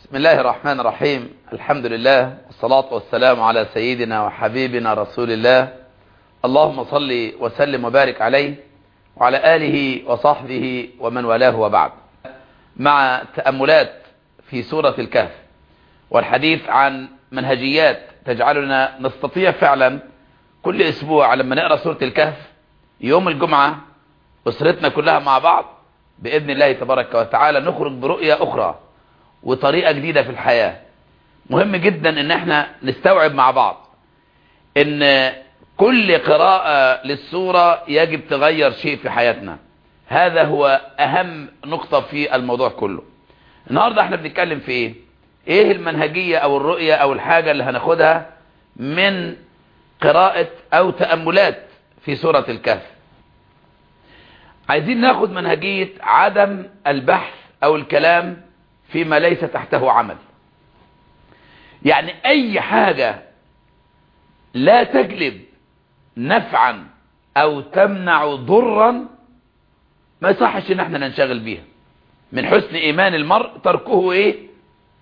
بسم الله الرحمن الرحيم الحمد لله والصلاة والسلام على سيدنا وحبيبنا رسول الله اللهم صل وسلم وبارك عليه وعلى آله وصحبه ومن والاه وبعد مع تأملات في سورة الكهف والحديث عن منهجيات تجعلنا نستطيع فعلا كل أسبوع لما نقرأ سورة الكهف يوم الجمعة أسرتنا كلها مع بعض بإذن الله تبارك وتعالى نخرج برؤية أخرى وطريقة جديدة في الحياة. مهم جدا إن إحنا نستوعب مع بعض إن كل قراءة للسورة يجب تغير شيء في حياتنا. هذا هو أهم نقطة في الموضوع كله. النهاردة إحنا بنتكلم في إيه؟ إيه المنهجية أو الرؤية أو الحاجة اللي هناخدها من قراءة أو تأملات في سورة الكهف. عايزين ناخد منهجية عدم البحث أو الكلام فيما ليس تحته عمل. يعني أي حاجة لا تجلب نفعا أو تمنع ضرا ما يصحش إن إحنا ننشغل بيها. من حسن إيمان المرء تركه إيه؟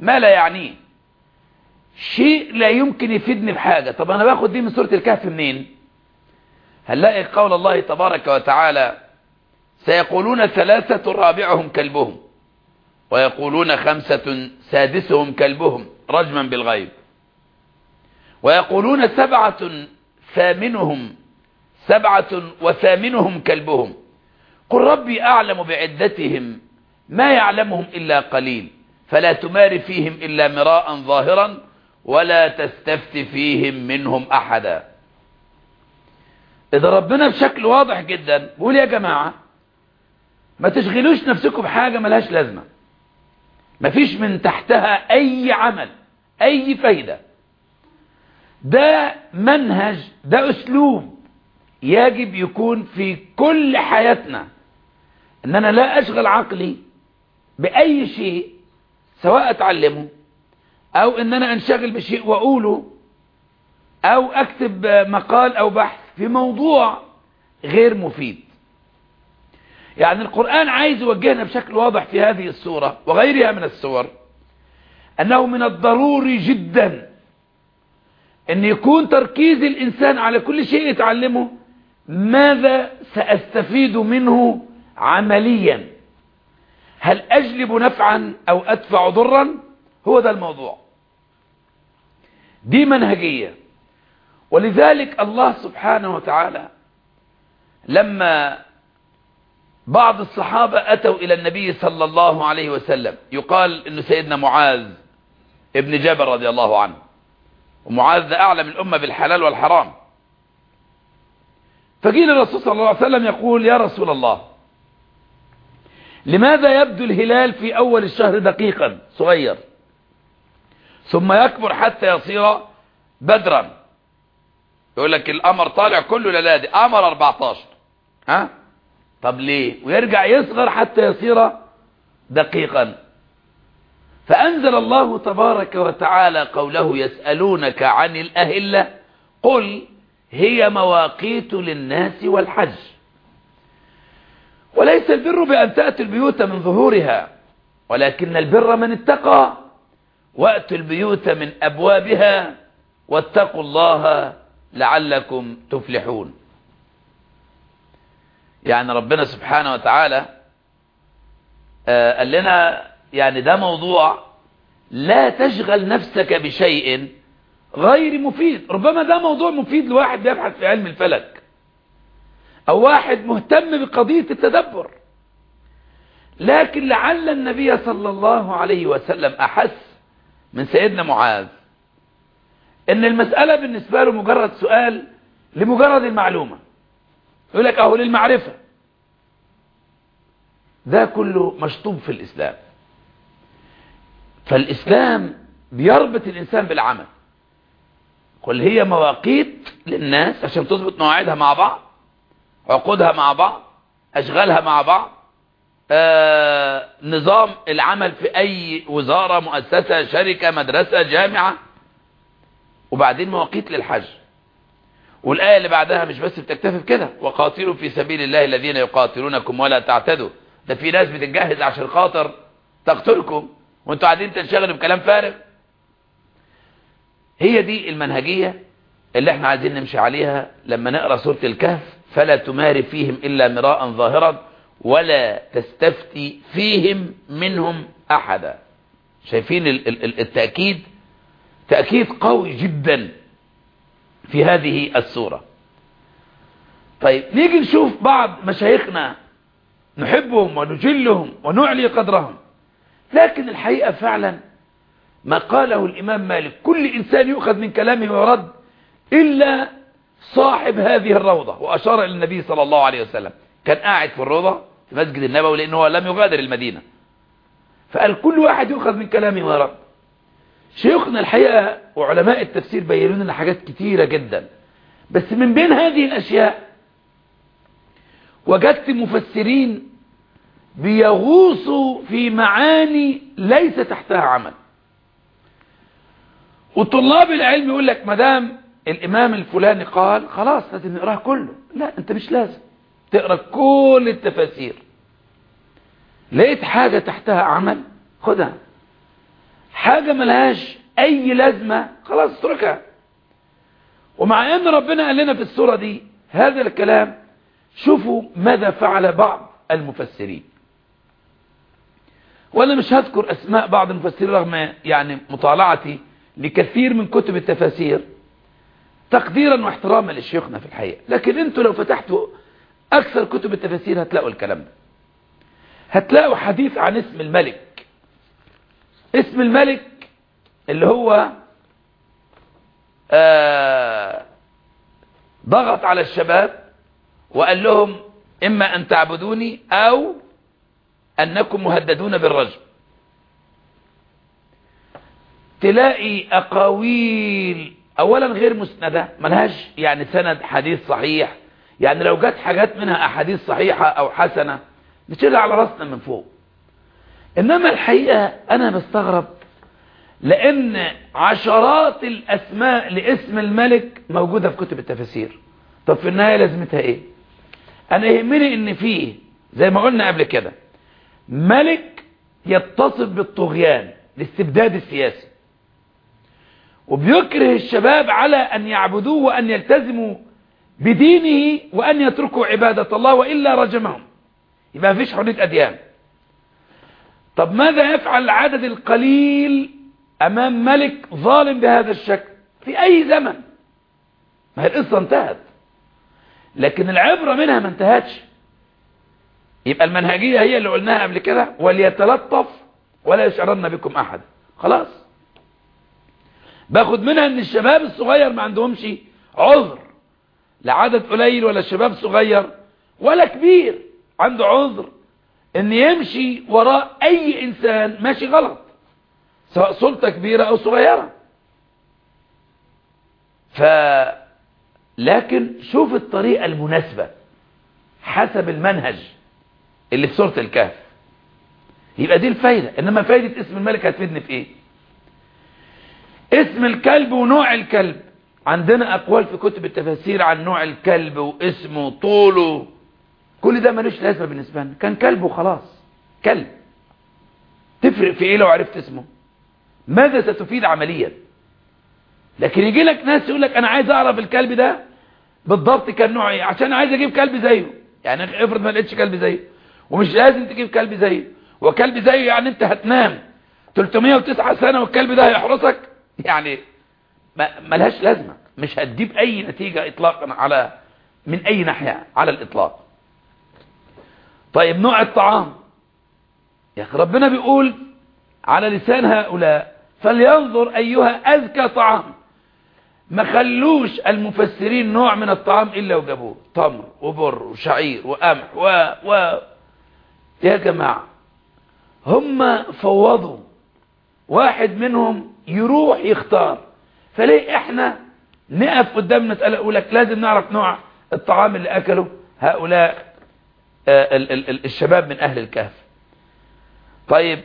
ما لا يعنيه. شيء لا يمكن يفيدني بحاجة طب أنا باخد دي من سورة الكهف منين؟ هنلاقي قول الله تبارك وتعالى سيقولون ثلاثة رابعهم كلبهم. ويقولون خمسة سادسهم كلبهم رجما بالغيب. ويقولون سبعة ثامنهم سبعة وثامنهم كلبهم. قل ربي أعلم بعدتهم ما يعلمهم إلا قليل فلا تمار فيهم إلا مراء ظاهرا ولا تستفت فيهم منهم أحدا. إذا ربنا بشكل واضح جدا بقول يا جماعة ما تشغلوش نفسكم بحاجة ملهاش لازمة. مفيش من تحتها أي عمل أي فايدة. ده منهج ده أسلوب يجب يكون في كل حياتنا. إن أنا لا أشغل عقلي بأي شيء سواء أتعلمه أو إن أنا أنشغل بشيء وأقوله أو أكتب مقال أو بحث في موضوع غير مفيد. يعني القرآن عايز يوجهنا بشكل واضح في هذه السورة وغيرها من السور أنه من الضروري جدا أن يكون تركيز الإنسان على كل شيء يتعلمه ماذا سأستفيد منه عمليا. هل أجلب نفعا أو أدفع ضرا؟ هو ده الموضوع. دي منهجية. ولذلك الله سبحانه وتعالى لما بعض الصحابة أتوا إلى النبي صلى الله عليه وسلم. يقال أن سيدنا معاذ ابن جبل رضي الله عنه. ومعاذ أعلم الأمة بالحلال والحرام. فقيل الرسول صلى الله عليه وسلم يقول يا رسول الله لماذا يبدو الهلال في أول الشهر دقيقا صغير ثم يكبر حتى يصير بدرا؟ يقول لك القمر طالع كله للادي قمر 14 ها؟ طب ليه؟ ويرجع يصغر حتى يصير دقيقا. فأنزل الله تبارك وتعالى قوله يسألونك عن الأهلة قل هي مواقيت للناس والحج. وليس البر بأن تأتي البيوت من ظهورها ولكن البر من اتقى. وأتوا البيوت من أبوابها واتقوا الله لعلكم تفلحون. يعني ربنا سبحانه وتعالى آه قال لنا يعني ده موضوع لا تشغل نفسك بشيء غير مفيد. ربما ده موضوع مفيد لواحد بيبحث في علم الفلك أو واحد مهتم بقضية التدبر. لكن لعل النبي صلى الله عليه وسلم أحس من سيدنا معاذ إن المسألة بالنسبة له مجرد سؤال لمجرد المعلومة. يقول لك أهو للمعرفة. ده كله مشطوب في الإسلام. فالإسلام بيربط الإنسان بالعمل. قل هي مواقيت للناس عشان تظبط مواعيدها مع بعض عقودها مع بعض أشغالها مع بعض. آه نظام العمل في أي وزارة مؤسسة شركة مدرسة جامعة. وبعدين مواقيت للحج. والآية اللي بعدها مش بس بتكتفي بكده. وقاتلوا في سبيل الله الذين يقاتلونكم ولا تعتدوا. ده في ناس بتتجهز عشان خاطر تقتلكم. وانتوا قاعدين تنشغلوا بكلام فارغ. هي دي المنهجية اللي إحنا عايزين نمشي عليها. لما نقرأ سورة الكهف فلا تماري فيهم إلا مراء ظاهرا ولا تستفتي فيهم منهم أحدا. شايفين التأكيد؟ تأكيد قوي جدا. في هذه السورة. طيب نيجي نشوف بعض مشايخنا نحبهم ونجلهم ونعلي قدرهم. لكن الحقيقة فعلا ما قاله الإمام مالك كل إنسان يؤخذ من كلامه ويرد إلا صاحب هذه الروضة وأشار إلى النبي صلى الله عليه وسلم. كان قاعد في الروضة في مسجد النبوي لأنه لم يغادر المدينة. فقال كل واحد يؤخذ من كلامه ويرد. شيوخنا الحقيقة وعلماء التفسير بينوا لنا حاجات كتيرة جدا. بس من بين هذه الأشياء وجدت مفسرين بيغوصوا في معاني ليس تحتها عمل. وطلاب العلم يقول لك مدام الإمام الفلاني قال خلاص لازم نقراه كله. لا أنت مش لازم. تقرأ كل التفاسير. لقيت حاجة تحتها عمل؟ خدها. حاجة ملهاش أي لازمة خلاص اتركها. ومع أن ربنا قال لنا في السورة دي هذا الكلام شوفوا ماذا فعل بعض المفسرين. وأنا مش هذكر أسماء بعض المفسرين رغم يعني مطالعتي لكثير من كتب التفاسير تقديرا واحتراما لشيوخنا في الحقيقة. لكن أنتوا لو فتحتوا أكثر كتب التفاسير هتلاقوا الكلام ده. هتلاقوا حديث عن اسم الملك. اسم الملك اللي هو آه ضغط على الشباب وقال لهم إما أن تعبدوني أو أنكم مهددون بالرجم تلاقي أقاويل أولا غير مسندة ملهاش يعني سند حديث صحيح. يعني لو جت حاجات منها أحاديث صحيحة أو حسنة بتشيلها على رأسنا من فوق. إنما الحقيقة أنا بستغرب لأن عشرات الأسماء لاسم الملك موجودة في كتب التفاسير طب في النهاية لازمتها إيه؟ أنا يهمني إن فيه زي ما قلنا قبل كده ملك يتصف بالطغيان الاستبداد السياسي وبيكره الشباب على أن يعبدوه وأن يلتزموا بدينه وأن يتركوا عبادة الله وإلا رجمهم. يبقى فيش حرية أديان. طب ماذا يفعل العدد القليل أمام ملك ظالم بهذا الشكل؟ في أي زمن؟ ما هي القصة انتهت. لكن العبرة منها ما انتهتش. يبقى المنهجية هي اللي قلناها قبل كده وليتلطف ولا يشعرن بكم أحد. خلاص. باخد منها إن الشباب الصغير ما عندهمش عذر لعدد قليل ولا شباب صغير ولا كبير عنده عذر إن يمشي وراء أي إنسان ماشي غلط سواء سلطة كبيرة أو صغيرة. ف لكن شوف الطريقة المناسبة حسب المنهج اللي في سورة الكهف. يبقى دي الفايدة إنما فايدة اسم الملك هتفيدني في إيه؟ اسم الكلب ونوع الكلب. عندنا أقوال في كتب التفاسير عن نوع الكلب واسمه طوله. كل ده ملوش لازمة بالنسبة لنا. كان كلب وخلاص. كلب. تفرق في إيه لو عرفت اسمه؟ ماذا ستفيد عمليا؟ لكن يجي لك ناس يقول لك أنا عايز أعرف الكلب ده بالضبط كان نوع إيه عشان عايز أجيب كلب زيه. يعني افرض ما لقيتش كلب زيه. ومش لازم تجيب كلب زيه. وكلب زيه يعني أنت هتنام. 309 سنة والكلب ده هيحرسك؟ يعني ملهاش لازمة. مش هتجيب أي نتيجة اطلاقا على من أي ناحية على الإطلاق. طيب نوع الطعام. يا أخي ربنا بيقول على لسان هؤلاء فلينظر أيها اذكى طعام. ما خلوش المفسرين نوع من الطعام إلا وجابوه. تمر وبر وشعير وقمح و و يا جماعة هم فوضوا. واحد منهم يروح يختار. فليه إحنا نقف قدام أقول لك لازم نعرف نوع الطعام اللي أكله هؤلاء؟ الشباب من أهل الكهف. طيب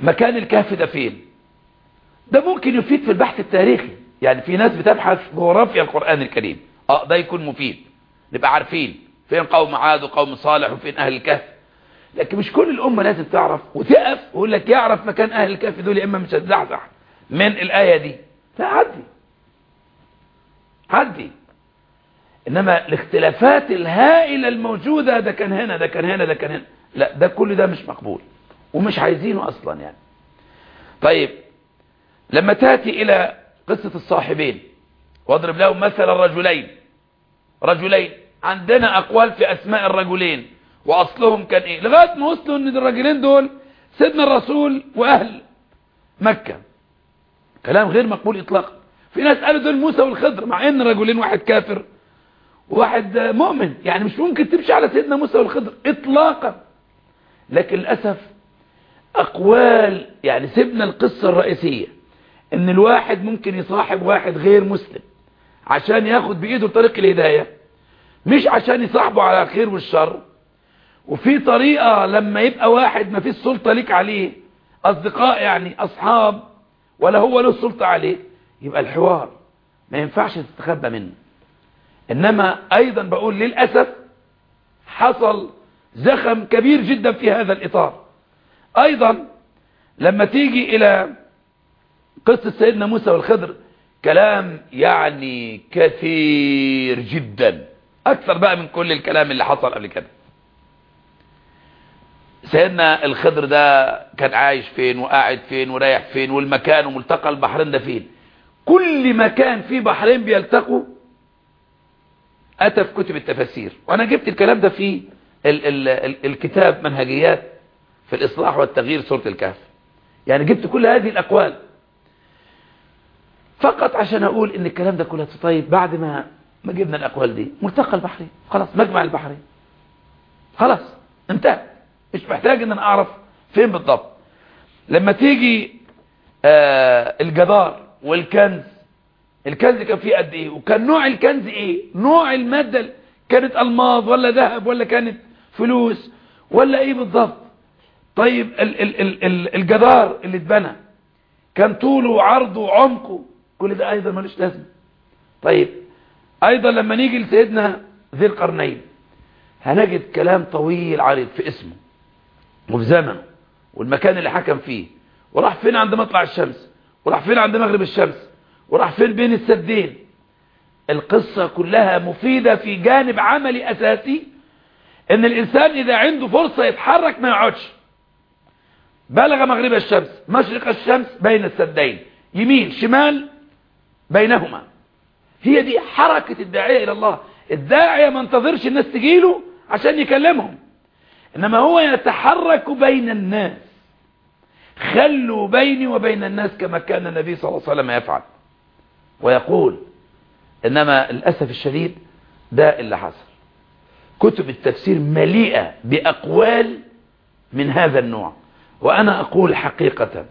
مكان الكهف ده فين؟ ده ممكن يفيد في البحث التاريخي. يعني في ناس بتبحث جغرافيا القرآن الكريم. آه ده يكون مفيد. نبقى عارفين فين قوم عاد وقوم صالح وفين أهل الكهف. لكن مش كل الأمة لازم تعرف. وتقف ويقول لك يعرف مكان أهل الكهف دول يا إما مش هتزحزح من الآية دي؟ لا عدي. عدي. إنما الاختلافات الهائلة الموجودة ده كان هنا ده كان هنا ده كان هنا. لا ده كل ده مش مقبول ومش عايزينه أصلا يعني. طيب لما تأتي إلى قصة الصاحبين واضرب لهم مثل الرجلين رجلين عندنا أقوال في أسماء الرجلين وأصلهم كان إيه؟ لغاية ما وصلوا أن الرجلين دول سيدنا الرسول وأهل مكة. كلام غير مقبول إطلاقا. في ناس قالوا دول موسى والخضر مع أن رجلين واحد كافر. وواحد مؤمن يعني مش ممكن تمشي على سيدنا موسى والخضر إطلاقا. لكن للأسف أقوال يعني سيبنا القصة الرئيسية إن الواحد ممكن يصاحب واحد غير مسلم عشان ياخد بإيده طريق الهداية مش عشان يصاحبه على الخير والشر. وفي طريقة لما يبقى واحد ما فيش سلطة ليك عليه أصدقاء يعني أصحاب ولا هو له سلطة عليه يبقى الحوار ما ينفعش تستخبى منه. إنما أيضا بقول للأسف حصل زخم كبير جدا في هذا الإطار. أيضا لما تيجي إلى قصة سيدنا موسى والخضر كلام يعني كثير جدا أكثر بقى من كل الكلام اللي حصل قبل كده. سيدنا الخضر ده كان عايش فين وقاعد فين ورايح فين والمكان وملتقى البحرين ده فين؟ كل مكان فيه بحرين بيلتقوا أتى في كتب التفاسير وأنا جبت الكلام ده في ال ال ال الكتاب منهجيات في الإصلاح والتغيير سورة الكهف. يعني جبت كل هذه الأقوال. فقط عشان أقول إن الكلام ده كله طيب بعد ما ما جبنا الأقوال دي. ملتقى البحرين خلاص مجمع البحرين خلاص انتهى. مش محتاج إن أنا أعرف فين بالضبط. لما تيجي آه الجدار والكنز الكنز كان فيه قد إيه؟ وكان نوع الكنز إيه؟ نوع المادة كانت ألماظ ولا ذهب ولا كانت فلوس ولا إيه بالضبط؟ طيب ال ال ال ال الجدار اللي اتبنى كان طوله وعرضه وعمقه كل ده أيضا ملوش لازمة. طيب أيضا لما نيجي لسيدنا ذي القرنين هنجد كلام طويل عريض في اسمه وفي زمنه والمكان اللي حكم فيه وراح فين عند مطلع الشمس؟ وراح فين عند مغرب الشمس؟ وراح فين بين السدين؟ القصة كلها مفيدة في جانب عملي أساسي إن الإنسان إذا عنده فرصة يتحرك ما يقعدش. بلغ مغرب الشمس مشرق الشمس بين السدين يمين شمال بينهما. هي دي حركة الداعية إلى الله. الداعية ما انتظرش الناس تجيله عشان يكلمهم. إنما هو يتحرك بين الناس. خلوا بيني وبين الناس كما كان النبي صلى الله عليه وسلم يفعل. ويقول إنما الأسف الشديد ده اللي حصل. كتب التفسير مليئة بأقوال من هذا النوع وأنا أقول حقيقة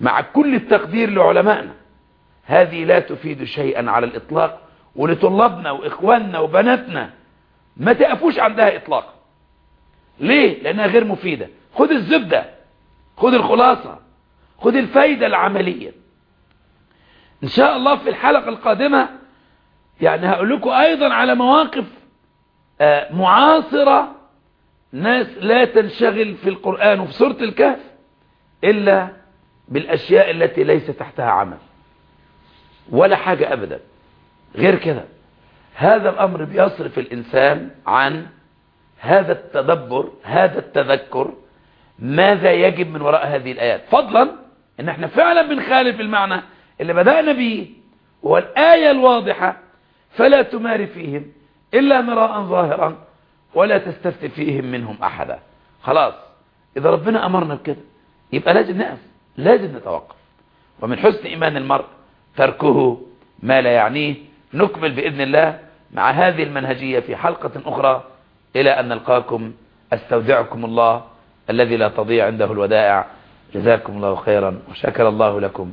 مع كل التقدير لعلمائنا هذه لا تفيد شيئا على الإطلاق ولطلابنا وإخواننا وبناتنا ما تقفوش عندها إطلاقا ليه؟ لأنها غير مفيدة. خد الزبدة خد الخلاصة خد الفايدة العملية. إن شاء الله في الحلقة القادمة يعني هقول لكم أيضا على مواقف معاصرة ناس لا تنشغل في القرآن وفي سورة الكهف إلا بالأشياء التي ليس تحتها عمل ولا حاجة أبدا. غير كده هذا الأمر بيصرف الإنسان عن هذا التدبر هذا التذكر ماذا يجب من وراء هذه الآيات. فضلا إن إحنا فعلا بنخالف المعنى اللي بدأنا به هو الآية الواضحة فلا تمار فيهم إلا مراء ظاهرا ولا تستفت فيهم منهم أحدا. خلاص إذا ربنا أمرنا بكده يبقى لازم نقف لازم نتوقف. ومن حسن إيمان المرء تركه ما لا يعنيه نكمل بإذن الله مع هذه المنهجية في حلقة أخرى. إلى أن نلقاكم أستودعكم الله الذي لا تضيع عنده الودائع. جزاكم الله خيرا وشكر الله لكم.